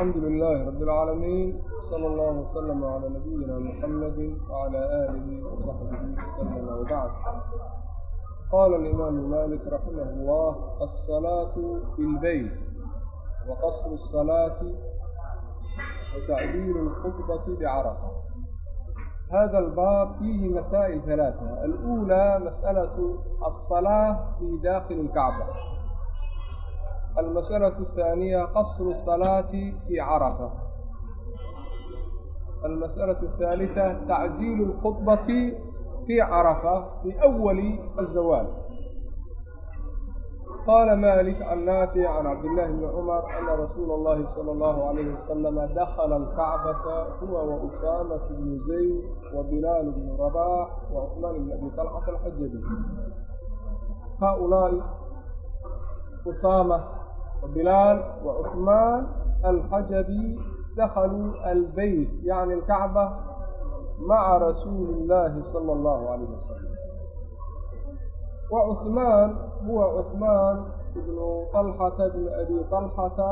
alxamdu lilaahi rabi اlcaalamiin sala allahu waslama calaa nabiyina muxamadi wcalaa aalihi wasaxbihi wasalama wbacd qaala alimaamu malik raximah اllah alsalaatu fi lbeyt waqasru الsalaati وتعديل الخطبة بعرفة هذا الباب فيه مسائل ثلاثة الأولى مسألة الصلاة في داخل الكعبة almasأlaة الثaaniya qasru الsalaati fii carafa almasأlaة الثaaliثa tacjiil الkhuطbati fii carafa fii أwali الzawaal qala malik can naafic can cabdillaahi bni cumar ana rasuula اllahi salى اllahu عalayhi wasalama dakla اlkacbata huwa wausaamat bnu zayd wa bilaal bnu rabaax wa cusmaan bn abi طalcat alxajabi haaulaa'i usaama bilaal wacusmaan alxajabi dakaluu albeyt yacni alkacba maca rasuuli illaahi sala allahu calayh wasalam wa cuhmaan huwa cuhmaan ibnu طalxata ibnu abi طalxata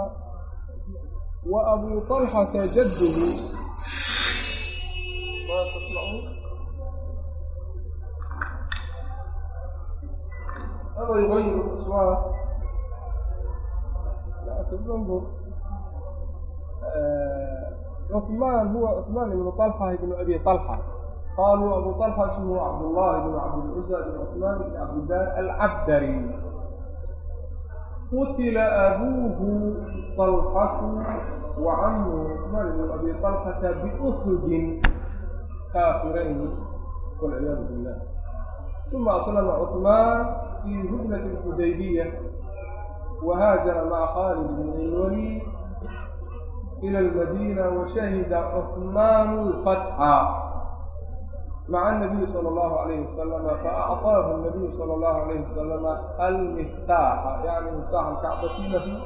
wa abuu طalxata jadduhu aa Eh, tubangu cثman huwa cثman ibn طlxa ibn abi طlxa qaaluu abu طlxa ismhu cabdالlah ibn cabdilcusa ibn cثman ibn cabdidar alcabdari qutila abuuhu طlxatu wacamuhu cثman ibn abi طlxata biأxudin kaafirayni wlciyaadu billah uma aslama cثman fii hudnati اxudaybiya وهاجر مع خالد بن الوليد إلى المدينة وشهد عثمان الفتح مع النبي صلى الله عليه وسلم فأعطاه النبي صلى الله عليه وسلم المفتاح يعني مفتاح الكعبة له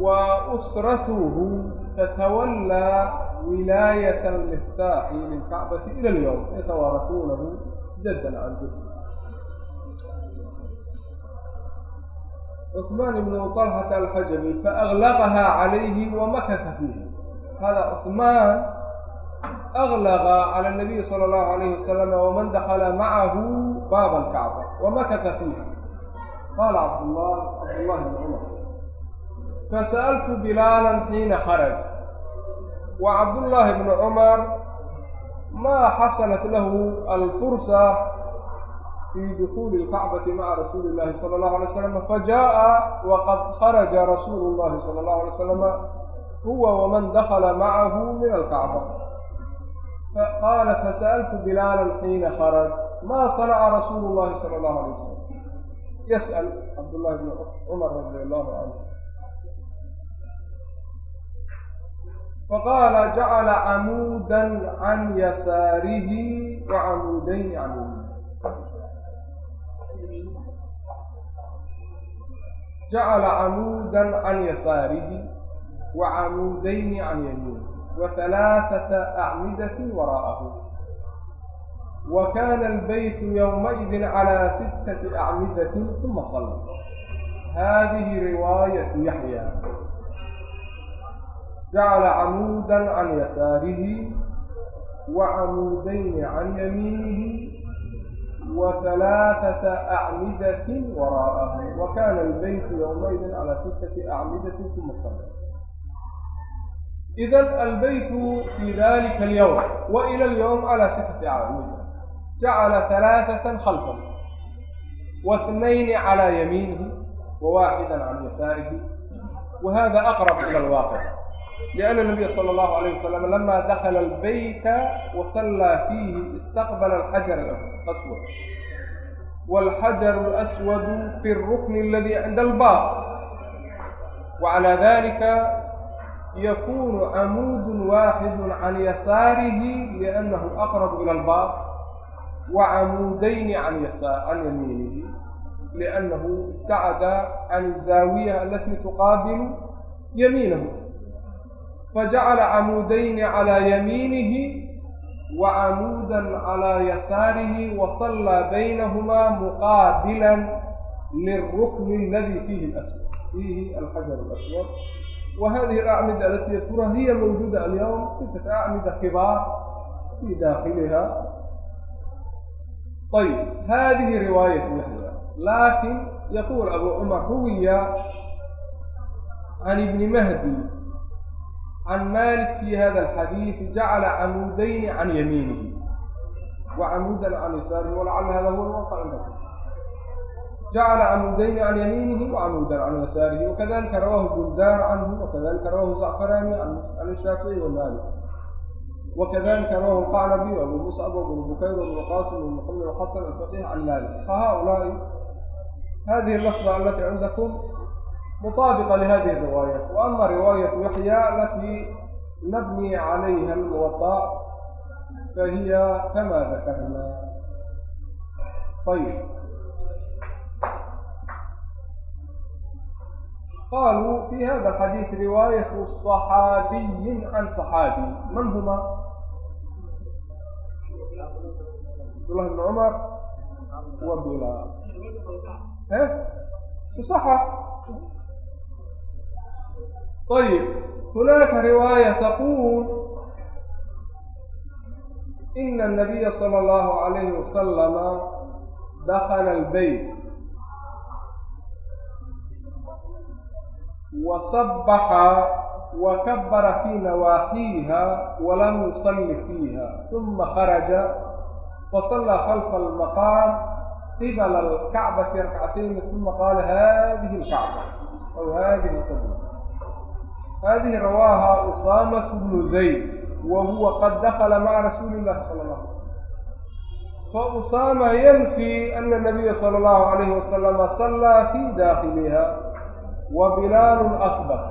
وأسرته تتولى ولاية المفتاح للكعبة إلى اليوم يتوارثونه جدا عن جد cuثmaan ibn طalxaة alxajami faaglaqaha calayhi wamakasa fiihi hada cuثmaan aglqa cala اnabiyi salى اllahu alayh wasalam waman dakala macahu baaba alkacba wamakasa fiihi qaala cabdullah cabdullahi bn cumar fasa'altu bilaalan xiina xaraj wa cabdullaahi bn cumar maa xasalat lahu alfursa fii dukuuli lkacbati maca rasuuli llahi sala allahu alay slam fajaaa waqad kharaja rasuulu llahi sala allahu alay salama huwa waman dakala macahu min alkacba faqaala fasaأltu bilaalan xiina kharaj ma sanaca rasuulu llahi sala allahu alay wasalam yas'al cabdullahi bni cumar radi allahu canhu faqaala jacala camuudan can yasaarihi wacamuudayni can yamiin jacala camuudan can yasaarihi wa camuudayni can yamiinihi wa halaaثata acmidatin waraa'ahu wa kaana albaytu yowmaidin calaa sittati acmidatin uma salla hadihi riwaayatu yaxya jacala camuudan can yasaarihi wa camuudayni can yamiinihi وثلاثة أعمدة وراءه وكان البيت يومئذ على ستة أعمدة ثم صلى إذا البيت في ذلك اليوم وإلى اليوم على ستة أعمدة جعل ثلاثة خلفه واثنين على يمينه وواحدا عن يساره وهذا أقرب إلى الواقع لأن النبي صلى الله عليه وسلم لما دخل البيت وصلى فيه استقبل الحجر الأسود والحجر الأسود في الركن الذي عند الباب وعلى ذلك يكون عمود واحد عن يساره لأنه أقرب إلى الباب وعمودين عن يسار عن يمينه لأنه ابتعد عن الزاوية التي تقابل يمينه fajacala camuudayni calaa yamiinihi wa camuudan calaa yasaarihi wa sallaa baynahumaa muqaabilan lilrukni aladii fiihi laswad fiihi alxajar alaswad wa hadihi alacmida alatii yadkuruha hiya mawjuuda alyowm sitata acmida kibaar fii daakhiliha ayb hadihi riwaayat yahya laakin yaquul abu cumar ruwiya can ibni mahdi can malik fi hada alxadiidi jacala camuudayni can yamiinihi wa camuudan can isaarihi walacalla hada huwa alwaqa indakum jacala camuudayni can yamiinihi wa camuudan can yasaarihi wakadalika rawaahu bundaar canhu wakadalika rawahu zacfaraani can ishaafici wa maalik wakadalika rawahu lqacnabi abu muscab wabnu bukayr wabnu qaasim wabnu xumn alxasan can maalik fa hadihi allafda alati cindakum مطابقة لهذه الرواية وأما رواية يحيى التي نبني عليها الموطأ فهي كما ذكرنا طيب قالوا في هذا الحديث رواية صحابي عن صحابي من هما؟ عبد الله بن عمر وابن ها؟ وصحة ayib hunaaka riwaaya taquul ina anabiya sala allahu calayhi wasalama dakala albeyt wa sabbaxa wa kabara fii nawaaxiiha walam yusalli fiiha uma kharaja fasallaa khalfa almaqaam qibala alkacbati rakcatayni uma qaala hadihi alkacba aw hadihi alqibla hadihi rawaaha usaamatu bnu zayd wa huwa qad dakala maca rasuuli llahi sala allah alay slm fa usaama yanfii ana nabiya sala allahu alayhi wasalama sallaa fii daakhiliha wa bilaalu afbat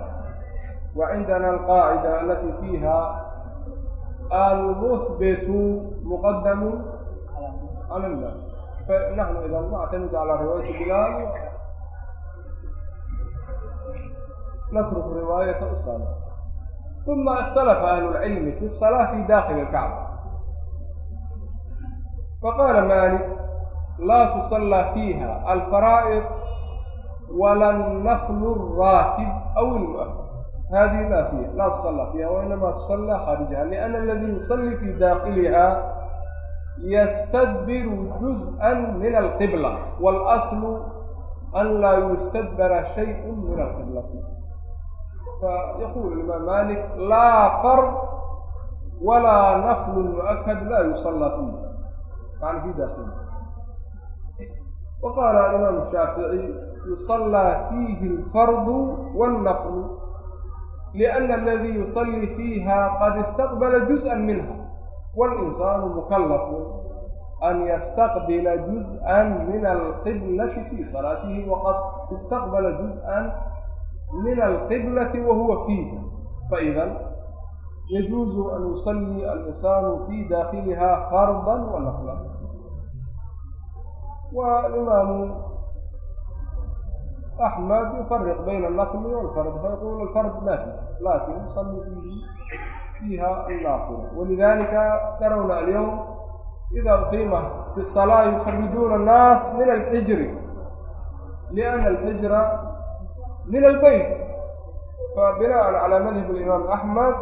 wa cindana alqaacida alatii fiiha almuhbitu muqadamu cala llah fanaxnu idan nactamidu calaa riwaayati bilaal نترك رواية أسامة ثم اختلف أهل العلم في الصلاة في داخل الكعبة فقال مالك لا تصلى فيها الفرائض ولا النفل الراتب أو المؤكد هذه لا فيها لا تصلى فيها وإنما تصلى خارجها لأن الذي يصلي في داخلها يستدبر جزءا من القبلة والأصل أن لا يستدبر شيء من القبلة fayaqulu imaam malik laa fard walaa naflun mu'akad laa yusallaa fiihi yani fii daakili waqaala alimaam shaafici yusallaa fiihi alfardu wاlnaflu liana aladii yusallii fiiha qad istaqbala juz'an minha walinsaanu mukallafun an yastaqbila juz'an min alqiblati fii salaatihi waqad istaqbala juz'an min alqiblati wa huwa fiiha faidan yajuuzu an yusalli al-insaanu fii daakiliha fardan wa nafla walimaamu axmed yufariq bayna alnafli walfard fayaqulu alfard ma fiihi lakin yusalli fiihi fiiha annaafila walidalika tarawna alyawm ida uqiima fi salaa yukharijuuna annaas min alxijri liana alxijra min albeyt fabinaan calaa madhab alimaam axmed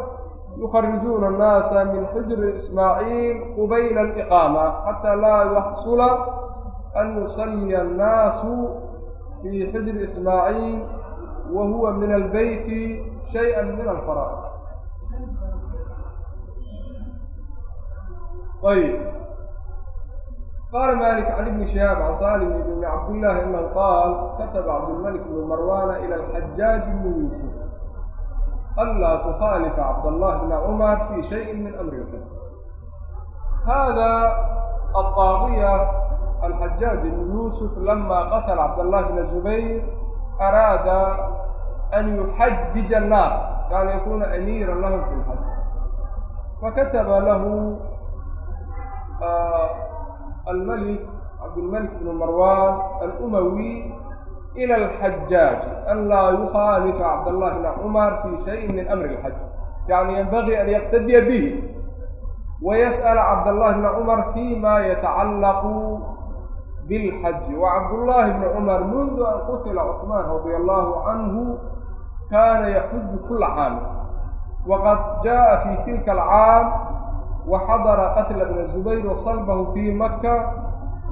yukharijuuna annaasa min xijri ismaaciil qubayla aliqaama xataa laa yaxsula an yusaliya annaasu fii xijri ismaaciil wa huwa min albeyti shaya min alfaraa'id ayb qala malik can ibni shihaab can salim ibni cabdillaahi inahu qaal kataba cabdilmalik bnu marwana ila alxajaaji bni yuusuf anlaa tukhaalifa cabdallah bna cumar fii shayin min amrikum hada alqaadiya alxajaaj bnu yuusuf lama qatla cabdallah bna zubayr araada an yuxajija annaas kaana yakuna amiira lahum fi lxaj fakataba lahu almalik cabdilmalik ibn marwan alumawi ila alxajaaji an laa yukhaalifa cabdallahi bna cumar fii shayin min amri اlxaj yani yanbagii an yaqtadiya bihi wayas'ala cabdallahi bna cumar fima yatacallaqu bilxaji wacabdullaahi bni cumar mundu an qutila cuثmaan radia allahu canhu kaana yaxuju kula caami waqad jaءa fi tilka alcaam waxadara qatla bna zubayr wasalbahu fii maka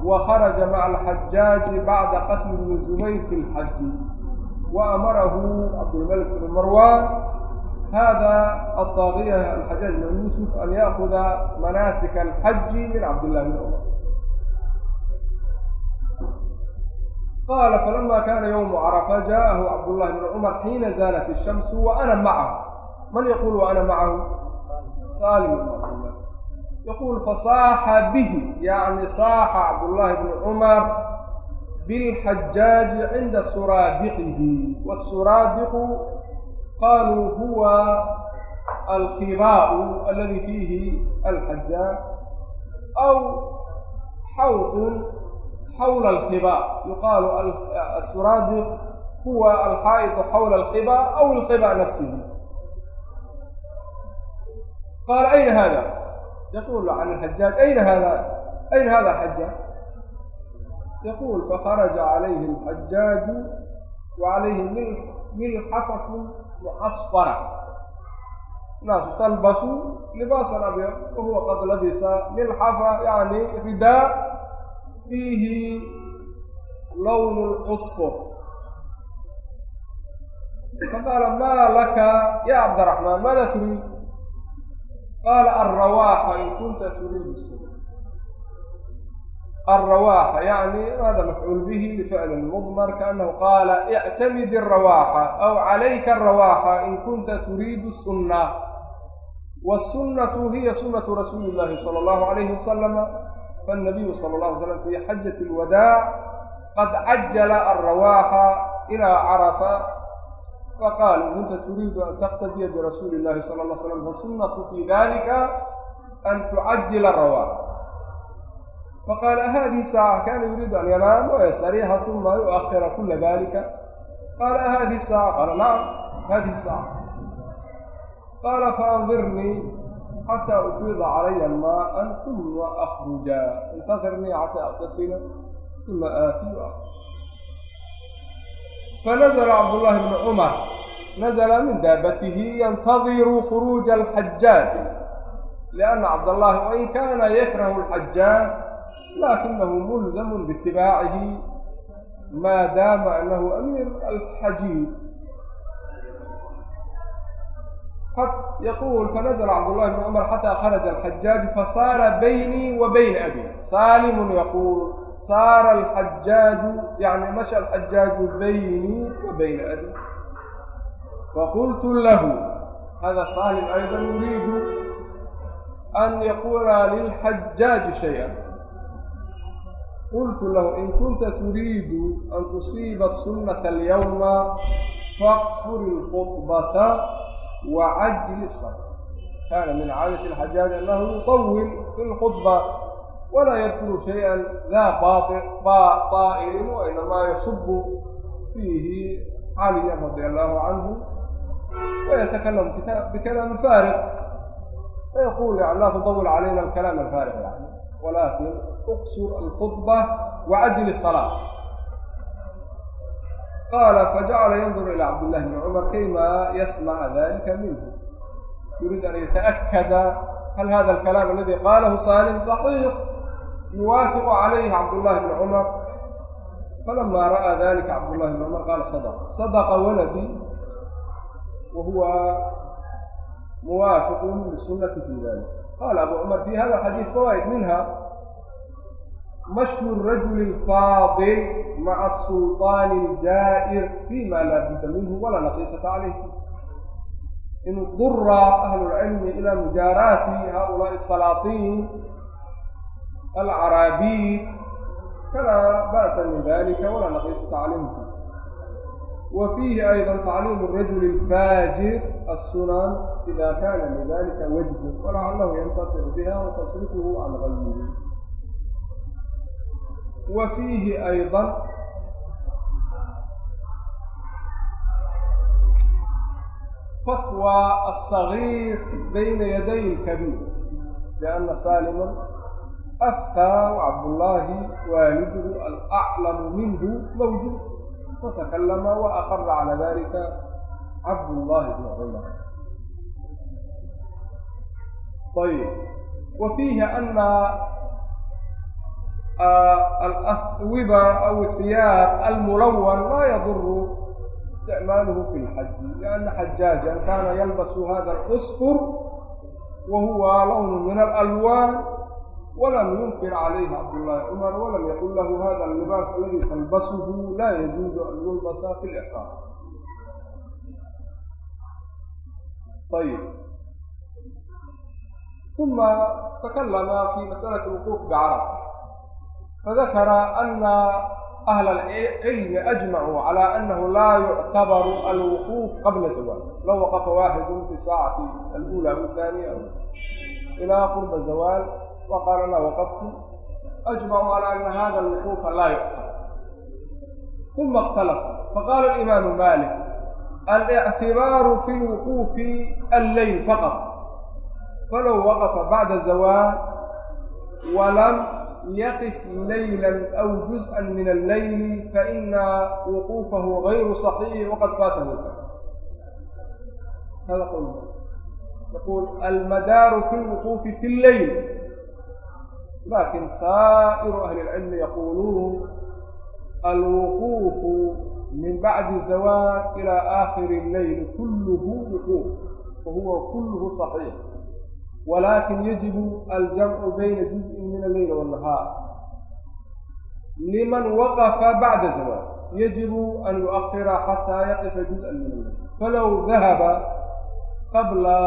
wakharaja maca alxajaaji bacda qatli bni zubayr fi lxaji wa amarahu cabdilmalik bn marwan hada adaaqiya alxajaaj bn yuusuf an yaakuda manaasika alxaji min cabdillahi bn cumar qaala falama kaana ywmu carafa jaءahu cabdullahi bn cumar xiina zaalat الshamsu waana macahu man yaqul waana macahu salim yaquul fasaaxa bihi yacni saaxa cabdullaahi bni cumar bilxajaaji cinda suraabiqihi wasuraabiqu qaluu huwa alkibaau aladi fiihi alxajaaj aw xawdun xawla alkibaa yuqaalu asuraabiq huwa alxaa'idu xawla alkibaa aw alkibaa nafsihi qaala ayna hada يقول عن الحجاج أين هذا أين هذا الحجاج يقول فخرج عليه الحجاج وعليه ملحفة معصفرة ناس تلبس لباسا أبيض وهو قد لبس ملحفة يعني رداء فيه لون الأصفر فقال ما لك يا عبد الرحمن ماذا تريد qaala alrawaaxa in kunta tuliibisu alrawaaxa yani hada mafcuul bihi lifacli mudmar kaanahu qaala ictamid alrawaaxa aw calayka alrawaaxa in kunta turiidu sunna wasunnatu hiya sunnatu rasuuli llahi sala allahu alayhi wasalama faannabiyu sala allah alay slam fi xajati alwadaa qad cajala alrawaaxa ilaa carafa faqaaluu inta turiidu an taqtadiya birasuuli illahi sala alla slam fasunatu fii dalika an tucajila rawaa faqaala haadihi saaca kaana yuriidu an yanaama wayastariixa uma yuakhira kula dalika qaala haadihi saaca qaala nacam haadihi saaca qaala faandirnii xataa ufiida calaya maaan uma akruja intadhirnii xataa aqtasila uma aati u akruj fanazla cabdullaahi bnu cumar nazla min daabatihi yantadiru khuruuja alxajaaj lianna cabdallahi wain kaana yakrahu alxajaaj laakinahu mulzamu biitibaacihi maa daama annahu amiir alxajiib yquل fنزل cبdاللh بن cمر xtى khرج الحجاج fsاr bynي و byn أbي saلم yquل sاr الحجاج yعnي mشhى الحجاج bynي و byn أbي fqلت lh hda saلم أيضا يuriid أn yقuلa للحجاج شhيئا qلت lh in kunta تuriid أn تصيب السنة اليوم fاqصr الخطبة وعجل الصلاة كان من عادة الحجاج أنه يطول في الخطبة ولا يذكر شيئا لا طائل وإنما يصب فيه علي رضي الله عنه ويتكلم بكلام فارغ فيقول يعني لا تطول علينا الكلام الفارغ يعني ولكن اقصر الخطبة وعجل الصلاة qaala fajacala yanduru ilaa cabdillahi bni cumar kayma yasmaca dalika minhu yuriid an yataakada hal hada alkalaam aladi qaalahu saalim saxiix yuwaafiqu calayhi cabdullahi bni cumar falama ra'aa dalika cabdullahi bni cumar qaala sadaqa sadaqa waladi wa huwa muwaafiqun lisunati fi dalik qaala abu cumar fi hada alxadiid fawaa'id minha mashyu rajuli faadil maca sulطaani daa'ir fi ma laa budda minhu walaa naqiisata calayh indura ahlu lcilmi ilaa mujaaraati haulaai salaatiin alcaraabiid falaa ba'sa min dalika walaa naqiisata calayhim wa fiihi ayda tacliimu rajuli اlfaajir assunan ida kana lidalika wajhu walacalahu yantaficu biha wa tasrifuhu can gayrihi wa fiihi aydan fatwى aلصaغيir bayna yaday اkabiir لأna saalima aftaa wcabdullaahi waaliduhu alaclamu minhu mawjuud fatakallama وaqara calى dalika cabdullaahi bn cumar ayb wa fiihi ana alwiba aw hiyaab almulawan laa yaduru isticmaaluhu fi lxaji lianna xajaajan kaana yalbasu hada alcusfur wa huwa lawn min alalwaan walam yunkir calayhi cabdullaahi cumar walam yaqul lahu hada allibaas aladi talbasuhu laa yajuuzu an yulbasa fi lxraam ayb uma takalama fi masalati wuquuf bicarafa fadakara ana ahla alcilmi ajmacuu cala annahu laa yuctabaru alwuquuf qabla zawaaj low waqafa waaxidun fi saacati alula ahaaniya ilaa qurba zawaal waqaala laa waqaftu ajmacuu cala ana hada alwuquufa laa yuctabar uma ikhtalafu faqaala alimaamu malik alictibaaru fi lwuquufi alleyl faqat falow waqafa bacda zawaal walam yaqif laylan aw juz-an min alleyli faina wuquufahu gayru saxiixi waqad faatahu hada qowlu yaqul almadaaru fi lwuquufi fi lleyl lakin saa'iru ahli اlcilmi yaquuluun alwuquufu min bacdi zawaad ilaa aakhiri اlleyl kulluhu wuquuf wa kulluhu saxiix walaakin yajibu aljamcu bayna juz-in min alleyl wanahaar liman waqafa bacda zawaal yajibu an yuakhira xataa yaqifa juz-an min alleyl falow dahaba qabla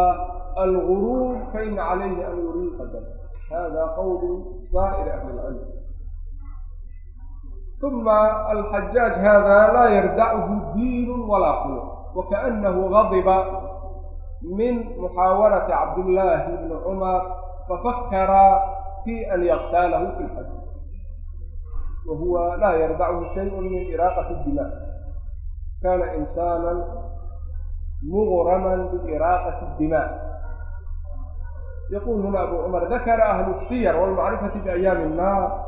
alguruub faina calayhi an yuriiqa dam hada qowlu saa'iri ahli ilcilm uma alxajaaj hada laa yardachu diinu walaa khuluq wakaanahu gadiba min muxaawarati cabdillaahi bni cumar fafakaraa fii an yaqtaalahu fi lxadid wa huwa laa yardachu shayun min iraaqati dima kaana insaanan mugraman biiraaqati dima yaquul huna abu cumar dakara ahlu الsiyar wاlmacrifati biayaami الnaas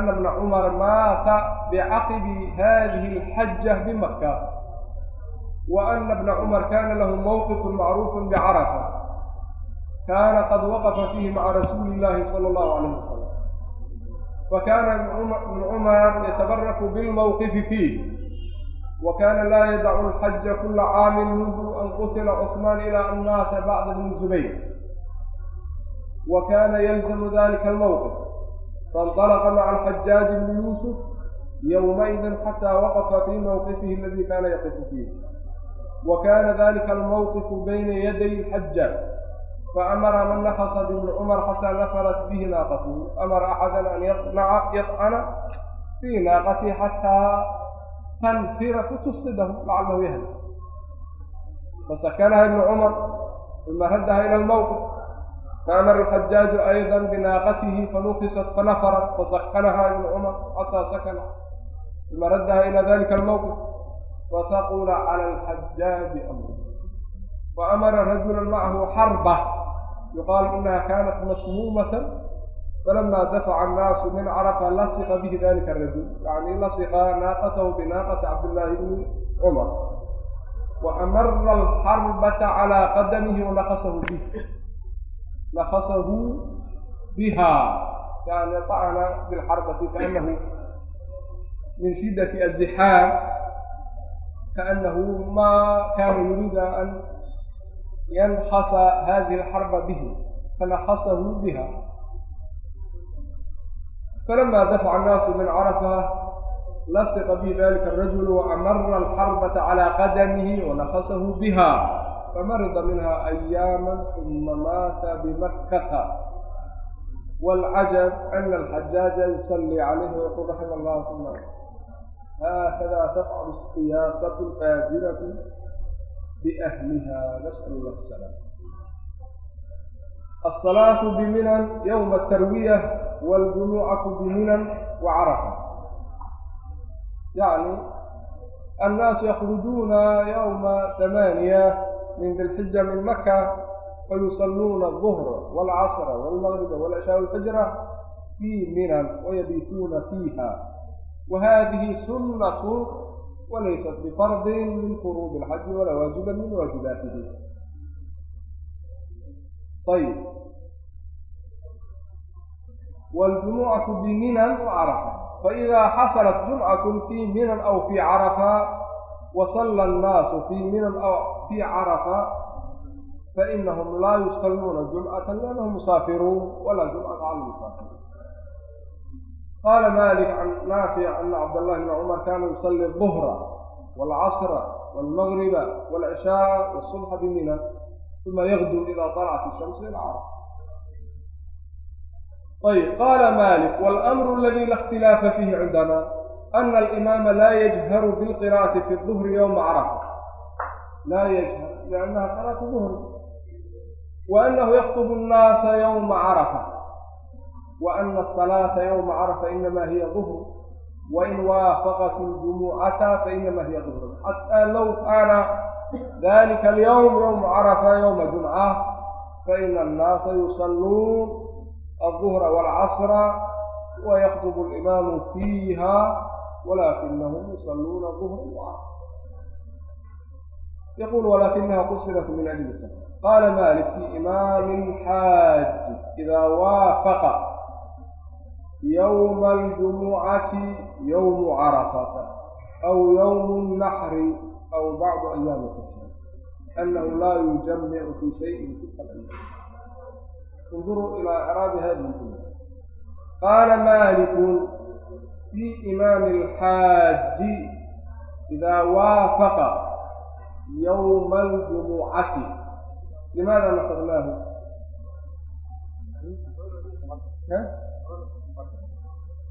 ana bna cumar maata bicaqibi hadihi اlxaja bimaka wa ana bna cumar kaana lahu mowqifun macruufun bicarafa kaana qad waqafa fiihi maca rasuuli illaahi sala allahu calayhi wasalam fakaana ibnu cumar yatabaraku bilmowqifi fiih wa kaana laa yadacu alxaja kula caamin mundu an qutila cuhmaan ilaa an maata bacda bni zubayr wa kaana yalzamu dalika almowqif faاnطalaqa maca alxajaaji bni yuusuf yowmaidin xataa waqafa fii mowqifihi aladii kaana yaqifu fiih wa kaana dalika almowqifu bayna yaday lxaja faamara man nafasa bibni cumar xataa nafarat bihi naaqatuhu amara axada an yacana fii naaqatihi xataa tanfira fatusqidahu lacalahu yahl fasakanaha ibnu cumar uma raddaha ila almowqif faamara alxajaaju ayda binaaqatihi fanukisat fanafarat fasakanaha ibnu cumar xataa sakana uma raddaha ila dalika almowqif faqula clى اlxajaaji amru faamara rajula macahu xarba yuqaalu inaha kanat masmuumat falama dafaca annaasu min carafa lasiqa bihi dalika arajul yani lasiqa naaqatahu binaaqati cabdillaahi bni cumar waamara alxarbata calى qadamihi wanakasahu bih nakasahu biha yani طacna bilxarbati kaanahu min shidati azixaam kaأnahu ma kana yuriidu an yanxasa hadihi اlxarba bihi fanaxasahu biha falama dafaca annaasu min carafa lasiqa bihi dalika الrajulu وamara اlxarbata calى qadamihi wanaxasahu biha famarida minha ayaama uma maata bimakkata wاlcajab ana اlxajaaja yusalii calayhi waqul raxima اllah uma hkda tfcl الsiyaasaة اfaajiraة bأhliha nasأl اllah الslam الصلاaة bminan ywma الtarwiyة wاlجumucaة bminan وcarafa yaعni الnaasu ykrujuuna ywma ثamaaniya min dilxija min maka fayusaluuna الظhr wاlcasra wاlmgrba wاlcishاء اlfajra fii minan wayabiituuna fiiha وهذه سنة وليست بفرض من فروض الحج ولا واجبا من واجباته طيب والجمعة بمنى وعرفة فإذا حصلت جمعة في منى أو في عرفة وصلى الناس في منى أو في عرفة فإنهم لا يصلون جمعة لأنهم مسافرون ولا جمعة على المسافرين qaala malik can naafic ana cabdallahi bna cumar kaana yusali aduhra walcasra walmagriba walcishaaa wasubxa bimina uma yagdu idaa طalacat ishamsu ila carab ayb qaala malik walamru aladi la اkhtilaafa fiihi cindana ana alimaama laa yajharu bilqira'ati fi duhri ywma carafa laa yajhar liannaha salaatu duhr wa anahu yaktubu nnaasa ywma carafa wa ana asalaata yowma carafa inamaa hiya duhr wain waafaqat ljumucata fainamaa hiya duhr xataa low kaana dalika alyowm yowma carafa yowma jumca faina annaasa yusalluun alduhra walcasra wayakdubu alimaamu fiiha walakinahum yusalluuna duhra walcasra yaqul walaakinaha qusirat min ajli safar qaala malik fi imaami alxaaji idaa waafaqa yowma aljumucati yowmu carafata aw yowmu naxri aw bacdu ayaami xushri anahu laa yujamicu fi shayin tilka alayam اnduruu ilaa araabi hadi ljumla qaala maaliku fi imaami alxaaji idaa waafaqa yowma aljumucati limaada nasqnaahu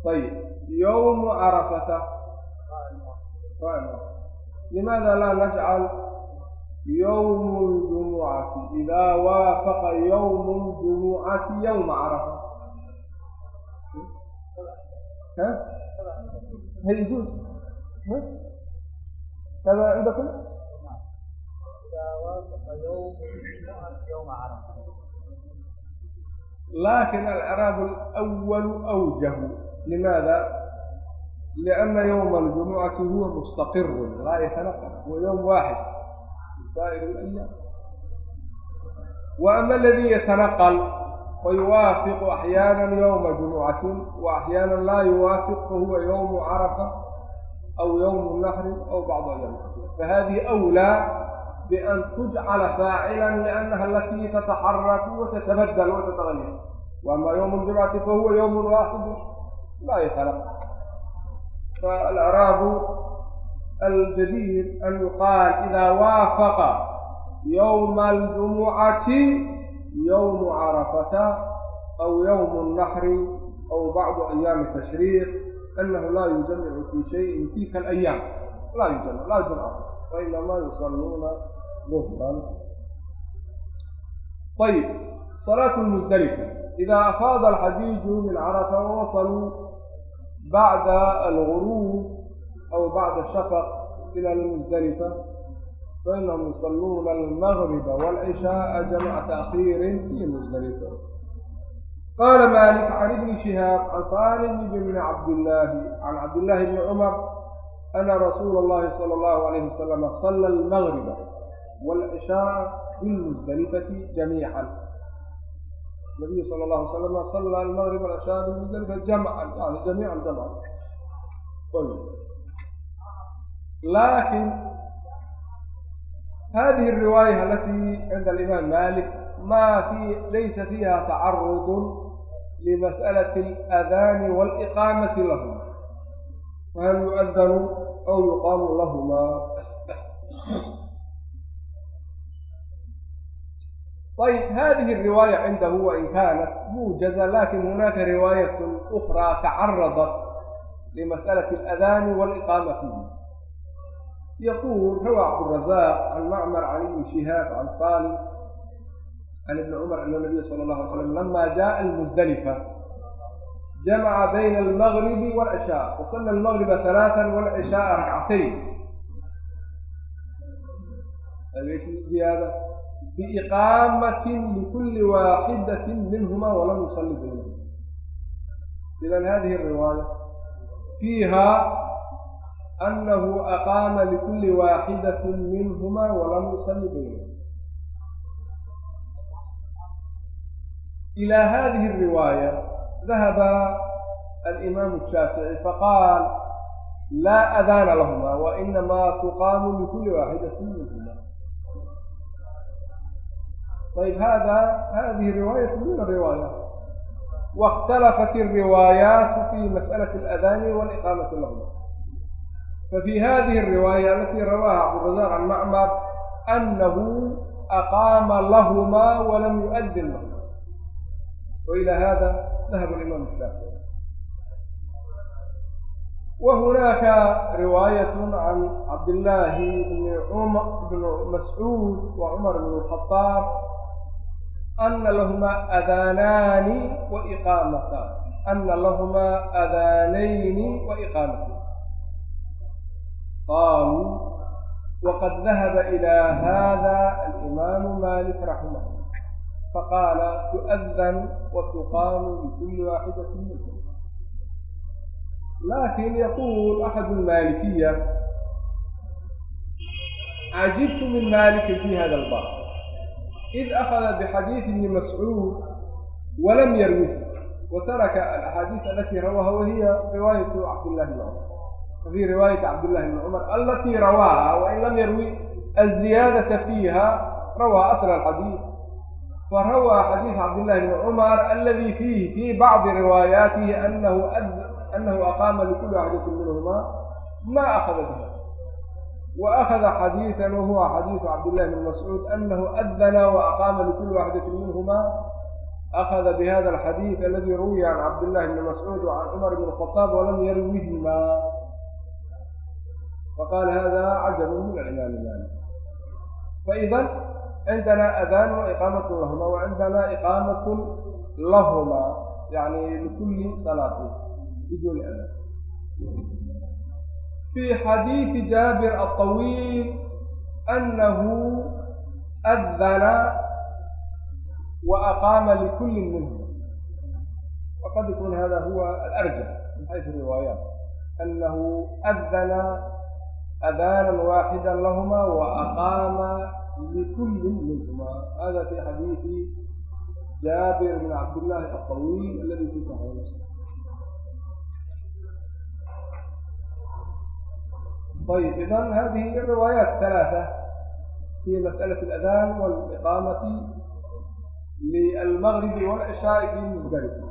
ayib yowmu carafata limaada laa najcal yowmu ljumucati idaa waafaqa yowmu ljumucati yowma carafa هل يجوز؟ هذا عندكم؟ لكن الإعراب الأول أوجه لماذا لأن يوم الجمعة هو مستقر لا يتنقل هو يوم واحد من الأيام وأما الذي يتنقل فيوافق أحيانا يوم جمعة وأحيانا لا يوافق فهو يوم عرفة أو يوم النحر أو بعض أيام فهذه أولى بأن تجعل فاعلا لأنها التي تتحرك وتتبدل وتتغير وأما يوم الجمعة فهو يوم واحد لا يتلقى فالإعراب الجدير أن يقال إذا وافق يوم الجمعة يوم عرفة أو يوم النحر أو بعض أيام التشريق أنه لا يجمع في شيء تلك الأيام لا يجمع لا يجمع وإنما يصلون ظهرا طيب صلاة المزدلفة إذا أفاض الحجيج من عرفة ووصلوا بعد الغروب أو بعد الشفق إلى المزدلفة فإنهم يصلون المغرب والعشاء جمع تأخير في مزدلفة قال مالك عن ابن شهاب عن سالم بن عبد الله عن عبد الله بن عمر أن رسول الله صلى الله عليه وسلم صلى المغرب والعشاء في المزدلفة جميعا nabiyu sal اlahu ala salam salla almgrib alcashaaء bimudelifa jamcan yani ah, jamiican jamcan laakin hadihi الriwaayة alati cinda alimaam malik ma fi laysa fiiha tacarud limasأlaة اlأadaani wاlإqaamati lahuma fahal yuؤdanu aw yuqaamu lahuma طيب هذه الرواية عنده وإن كانت موجزة لكن هناك رواية أخرى تعرضت لمسألة الأذان والإقامة فيه يقول روى عبد الرزاق عن معمر عن ابن شهاب عن صالح عن ابن عمر أن النبي صلى الله عليه وسلم لما جاء المزدلفة جمع بين المغرب والعشاء وصلى المغرب ثلاثا والعشاء ركعتين طيب ايش الزيادة؟ biiqaamatin likulli waaxidatin minhumaa walam yusalli duunahu idan hadihi riwaaya fiihaa annahu aqaama likulli waaxidatin minhumaa walam yusalli duunahu ilaa hadihi riwaaya dahaba alimaamu shaafici faqaal laa adaana lahumaa wainamaa tuqaamu likulli waaxidatin minhumaa ayb hada hadihi riwaayatu min ariwaaya waاkhtalafat الriwaayaat fi masأlaة اlأdani wاliqaamaةi lahuma fafi hadihi الriwaaya alati rawaaha cabdurazaq can macmar anahu aqaama lahuma walam yuؤdin lahuma wailى hada dahab imam shaafici وهناك رواية عن عبد الله بن, عمر بن مسعود وعمر بن الخطاب ana lahumaa aadaanaani wa iqaamataan ana lahumaa aadaanayni wa iqaamatan qaaluu waqad dahaba ilaa haada alimaamu maalik raximahu faqaala tu'adan wa tuqaamu bikulli waaxidatin minhum lakin yaquul axadu lmaalikiya cajibtu min maalikin fi hada albab id akhada bixadiidi ibni mascuud walam yarwihi wa taraka alaxaadiida alatii rawaaha wahiya riwaayatu cabdillahi bni cumar fa fii riwaayati cabdillahi bni cumar alatii rawaaha wain lam yarwi aziyaadata fiiha rawaa asla alxadiid farawaa xadiid cabdillahi bni cumar aladii fiihi fii bacdi riwaayaatihi anahu aqaama likuli axadiin minhumaa maa akhada biha وأkhذa xadيiثا whuوa xadيiث cabdاللh بن mascوud أنh أdna وأqاma لkuli waxdaة minهma أkhذa bhda الxadيiث اladي ruwiya عan cabdاللh بn mascوud وعan cmr بن الخطاab وlam yarwihma fqاl hda cjب min عmam malik faإdا cindana أdan وإqاamaة lahma وcindana إqاamaة lahma yaعni lkuli salaaة bduni أdan fii xadiidi jaabir alطawiil annahu adana wa aqaama likulli minhum waqad yakun hada huwa alarjax min xaysu riwaayaat annahu adana adaanan waaxida lahuma wa aqaama likulli minhuma hada fi xadiidi jaabir bn cabdillahi alطawiil aladi fi saxiix muslim طيب إذا هذه الروايات ثلاثة في مسألة الأذان والإقامة للمغرب والعشاء في مزدلفة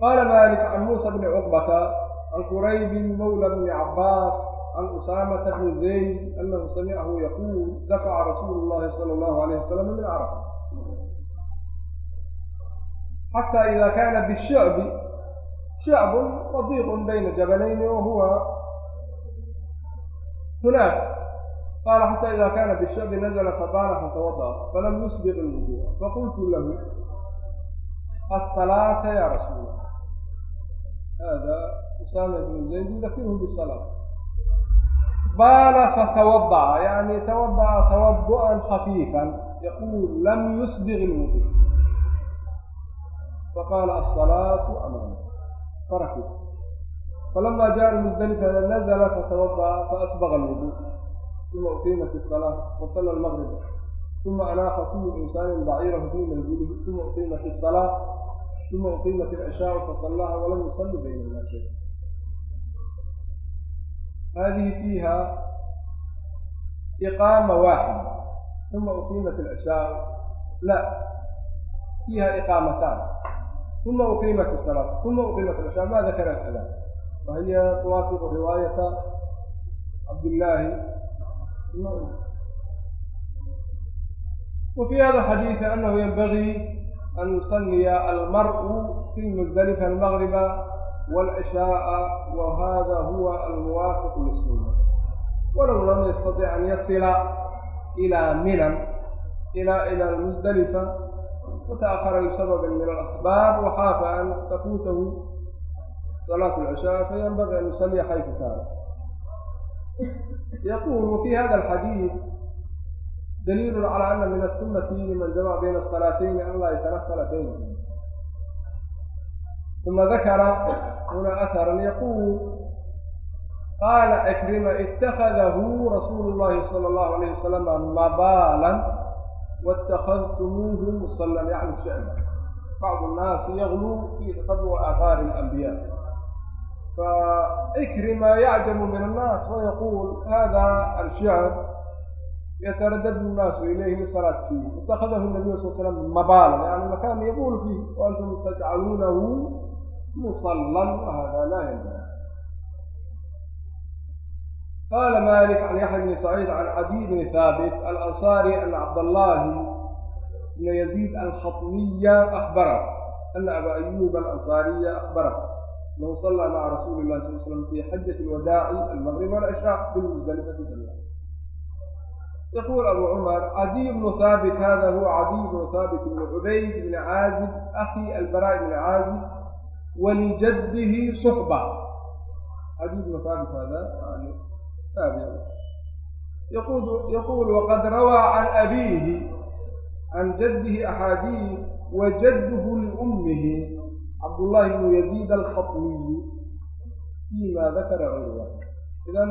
قال مالك عن موسى بن عقبة عن قريب مولى بن عباس عن أسامة بن زيد أنه سمعه يقول دفع رسول الله صلى الله عليه وسلم من عرفة حتى إذا كان بالشعب شعب رضيق بين جبلين وهو هنا قال حتى إذا كان بالشرب نزل فبان فتوضأ فلم يسبق الوضوء فقلت له الصلاة يا رسول الله هذا أسامة بن زيد يذكره بالصلاة بال فتوضأ يعني توضأ توضؤا خفيفا يقول لم يسبغ الوضوء فقال الصلاة أمامه فركب falama jaءa musdalifa nazla fatawabaa faasbaqa alwudu uma uqiimat الsalaa wasala lmaqriba uma anaaqa kulu insaanin baciirahu fii manzilihi uma uqiimat الsalaa uma uqiimat اlashaau fasallaha walam yusali baynamaa shay hadihi fiiha iqaama waaxida uma uqiimat اlashaau la fiiha iqaamataan uma uqiimat الsalaa uma uqiimat اlashaa ma dakara adan فهي توافق رواية عبد الله وفي هذا الحديث أنه ينبغي أن يصلي المرء في المزدلفة المغرب والعشاء وهذا هو الموافق للسنة ولو لم يستطع أن يصل إلى منى إلى إلى المزدلفة وتأخر لسبب من الأسباب وخاف أن تفوته صلاة العشاء فينبغي أن يصلي حيث كان يقول وفي هذا الحديث دليل على أن من السنة لمن جمع بين الصلاتين أن لا يتنفل بينهما ثم ذكر هنا أثرا يقول قال أكرم اتخذه رسول الله صلى الله عليه وسلم مبالا واتخذتموه مصلى يعني الشعب بعض الناس يغلو في تتبع آثار الأنبياء فإكرم يعجم من الناس ويقول هذا الشعر يتردد الناس إليه للصلاة فيه اتخذه النبي صلى الله عليه وسلم مبالا يعني مكان يقول فيه وأنتم تجعلونه مصلى وهذا لا ينبغي قال مالك عن يحيى بن سعيد عن عدي بن ثابت الأنصاري أن عبد الله بن يزيد الخطمي أخبره أن أبا أيوب الأنصاري أخبره low sallaa maca rasuuli lahi sal slam fi xajati lwadaaci almaqrib alcishaaء bimusdalifati jamiica yaquul abu cumar cadiy bnu haabit hada huwa cadiy bnu haabit bnu cubayd bni caazib akhi albaraa'i bni caazib walijaddihi suxba cadiy bnu haabit hada yaquul waqad rawaa can abiihi can jaddihi axaadiis wa jadduhu liummihi cabdullaahi bnu yaziid alkhatmiyu fiima dakara curwa idan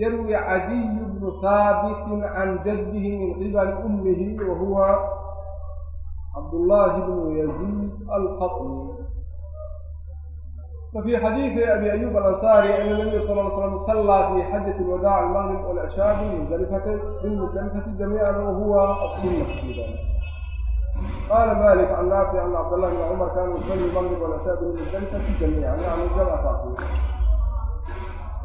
yarwi cadiyu bnu haabitin can jaddihi min qibali ummihi wa cabdullaahi bnu yaziid alkhatmi ففي حديث أبي أيوب الأنصاري أن النبي صلى الله عليه وسلم صلى في حجة الوداع المغرب والعشاء بالمزدلفة بالمزدلفة جميعا وهو السنة في ذلك. قال مالك عن نافع ان عبد الله بن عمر كان يصلي المغرب والعشاء بالمزدلفه جميعا يعني جمع تعطيل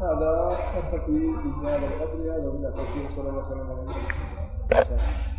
هذا يكتفي بهذا القدر هذا هو التوفيق صلى الله عليه وسلم